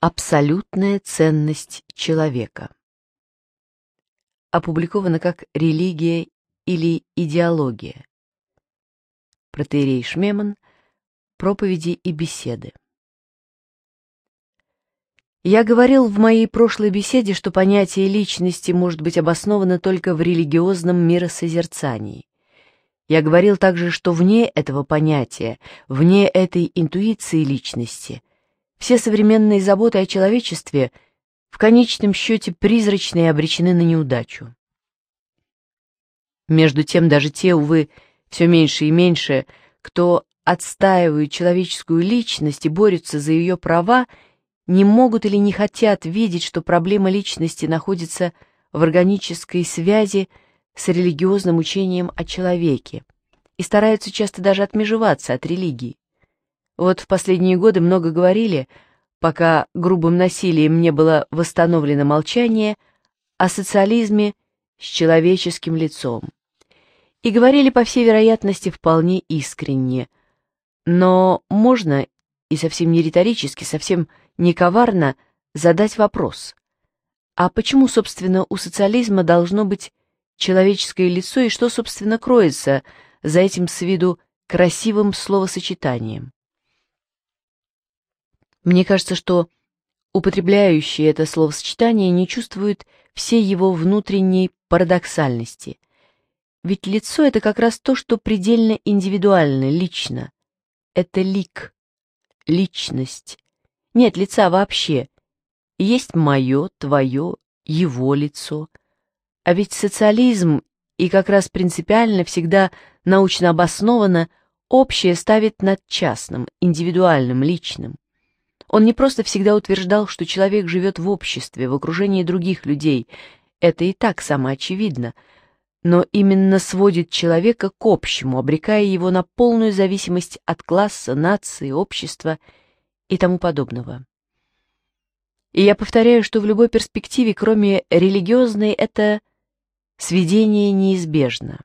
Абсолютная ценность человека. Опубликовано как «Религия или идеология». Протеерей Шмеман. Проповеди и беседы. Я говорил в моей прошлой беседе, что понятие личности может быть обосновано только в религиозном миросозерцании. Я говорил также, что вне этого понятия, вне этой интуиции личности, все современные заботы о человечестве в конечном счете призрачны и обречены на неудачу. Между тем даже те, увы, все меньше и меньше, кто отстаивают человеческую личность и борются за ее права, не могут или не хотят видеть, что проблема личности находится в органической связи с религиозным учением о человеке и стараются часто даже отмежеваться от религии. Вот в последние годы много говорили, пока грубым насилием не было восстановлено молчание, о социализме с человеческим лицом. И говорили, по всей вероятности, вполне искренне. Но можно и совсем не риторически, совсем не коварно задать вопрос. А почему, собственно, у социализма должно быть человеческое лицо и что, собственно, кроется за этим с виду красивым словосочетанием? Мне кажется, что употребляющие это словосочетание не чувствуют всей его внутренней парадоксальности. Ведь лицо — это как раз то, что предельно индивидуально, лично. Это лик, личность. Нет лица вообще. Есть мое, твое, его лицо. А ведь социализм, и как раз принципиально всегда научно обоснованно, общее ставит над частным, индивидуальным, личным. Он не просто всегда утверждал, что человек живет в обществе, в окружении других людей. Это и так самоочевидно. Но именно сводит человека к общему, обрекая его на полную зависимость от класса, нации, общества и тому подобного. И я повторяю, что в любой перспективе, кроме религиозной, это сведение неизбежно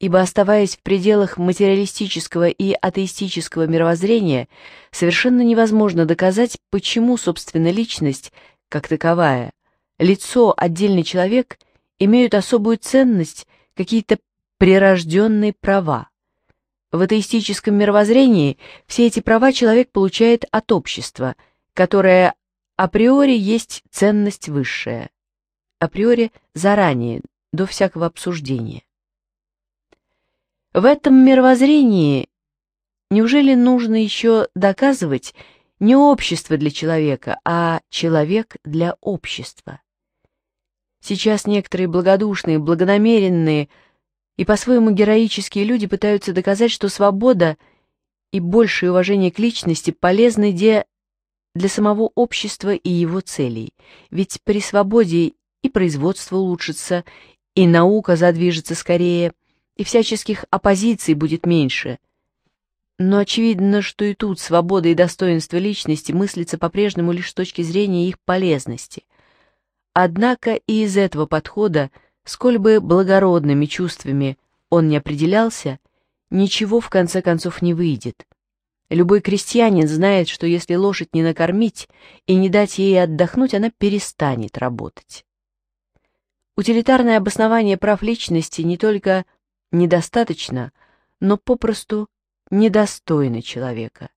ибо, оставаясь в пределах материалистического и атеистического мировоззрения, совершенно невозможно доказать, почему, собственно, личность, как таковая, лицо, отдельный человек имеют особую ценность, какие-то прирожденные права. В атеистическом мировоззрении все эти права человек получает от общества, которое априори есть ценность высшая, априори заранее, до всякого обсуждения. В этом мировоззрении неужели нужно еще доказывать не общество для человека, а человек для общества? Сейчас некоторые благодушные, благонамеренные и по-своему героические люди пытаются доказать, что свобода и большее уважение к личности полезны де для самого общества и его целей, ведь при свободе и производство улучшится, и наука задвижется скорее – и всяческих оппозиций будет меньше. Но очевидно, что и тут свобода и достоинство личности мыслятся по-прежнему лишь с точки зрения их полезности. Однако и из этого подхода, сколь бы благородными чувствами он не определялся, ничего в конце концов не выйдет. Любой крестьянин знает, что если лошадь не накормить и не дать ей отдохнуть, она перестанет работать. Утилитарное обоснование прав личности не только недостаточно, но попросту недостойны человека.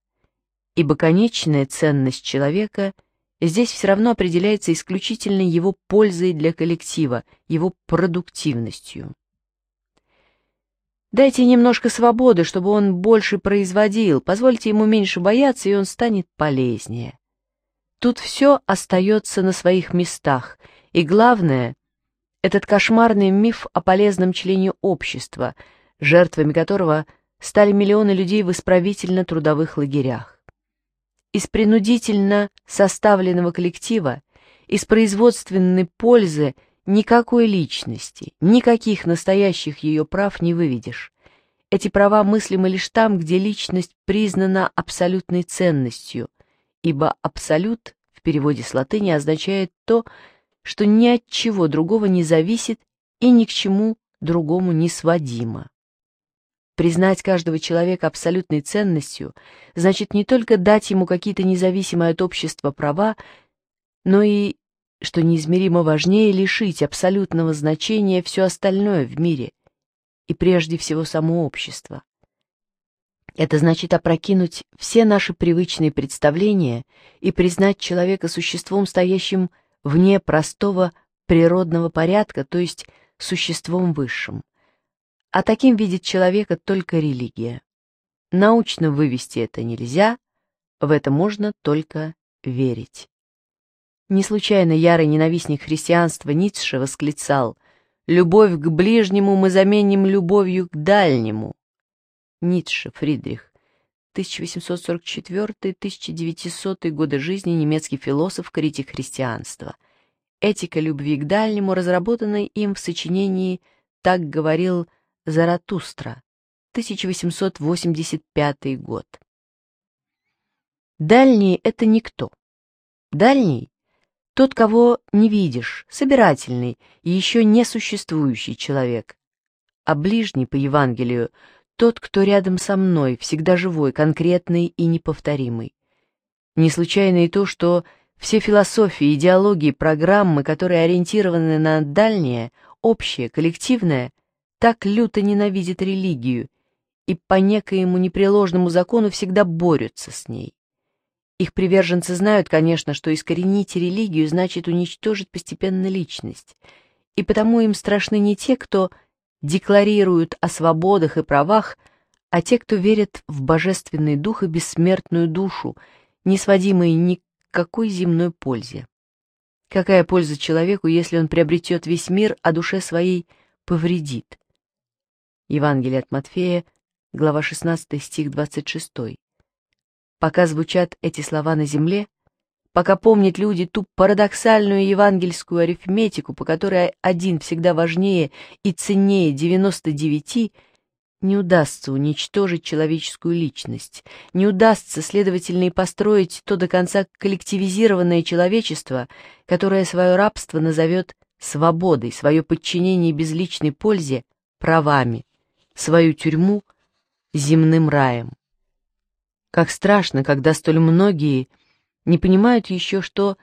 Ибо конечная ценность человека здесь все равно определяется исключительно его пользой для коллектива, его продуктивностью. Дайте немножко свободы, чтобы он больше производил, позвольте ему меньше бояться, и он станет полезнее. Тут все остается на своих местах, и главное, этот кошмарный миф о полезном члене общества, жертвами которого стали миллионы людей в исправительно-трудовых лагерях. Из принудительно составленного коллектива, из производственной пользы никакой личности, никаких настоящих ее прав не выведешь. Эти права мыслимы лишь там, где личность признана абсолютной ценностью, ибо «абсолют» в переводе с латыни означает то, что ни от чего другого не зависит и ни к чему другому не сводимо. Признать каждого человека абсолютной ценностью значит не только дать ему какие-то независимые от общества права, но и, что неизмеримо важнее, лишить абсолютного значения все остальное в мире и прежде всего само общество. Это значит опрокинуть все наши привычные представления и признать человека существом, стоящим вне простого природного порядка, то есть существом высшим. А таким видит человека только религия. Научно вывести это нельзя, в это можно только верить. Не случайно ярый ненавистник христианства Ницше восклицал «Любовь к ближнему мы заменим любовью к дальнему». Ницше, Фридрих. 1844-1900 годы жизни немецкий философ, критик христианства. Этика любви к дальнему, разработанной им в сочинении «Так говорил Заратустра», 1885 год. Дальний — это никто. Дальний — тот, кого не видишь, собирательный и еще не существующий человек. А ближний, по Евангелию, — тот, кто рядом со мной, всегда живой, конкретный и неповторимый. Не случайно и то, что все философии, идеологии, программы, которые ориентированы на дальнее, общее, коллективное, так люто ненавидят религию и по некоему непреложному закону всегда борются с ней. Их приверженцы знают, конечно, что искоренить религию значит уничтожить постепенно личность, и потому им страшны не те, кто декларируют о свободах и правах, а те, кто верит в божественный дух и бессмертную душу, не сводимые ни к какой земной пользе. Какая польза человеку, если он приобретет весь мир, а душе своей повредит? Евангелие от Матфея, глава 16, стих 26. Пока звучат эти слова на земле, пока помнят люди ту парадоксальную евангельскую арифметику, по которой один всегда важнее и ценнее 99, не удастся уничтожить человеческую личность, не удастся, следовательно, и построить то до конца коллективизированное человечество, которое свое рабство назовет свободой, свое подчинение безличной пользе – правами, свою тюрьму – земным раем. Как страшно, когда столь многие – не понимают еще, что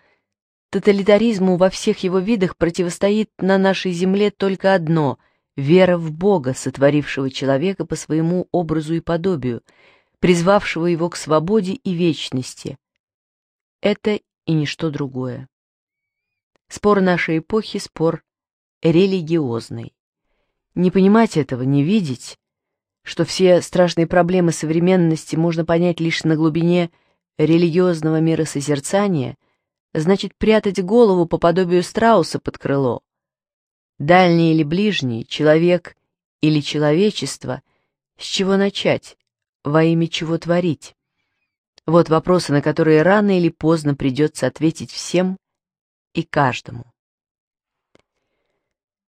тоталитаризму во всех его видах противостоит на нашей земле только одно — вера в Бога, сотворившего человека по своему образу и подобию, призвавшего его к свободе и вечности. Это и ничто другое. Спор нашей эпохи — спор религиозный. Не понимать этого, не видеть, что все страшные проблемы современности можно понять лишь на глубине религиозности, религиозного миросозерцания значит прятать голову по подобию страуса под крыло. Дальний или ближний, человек или человечество, с чего начать, во имя чего творить? Вот вопросы, на которые рано или поздно придется ответить всем и каждому.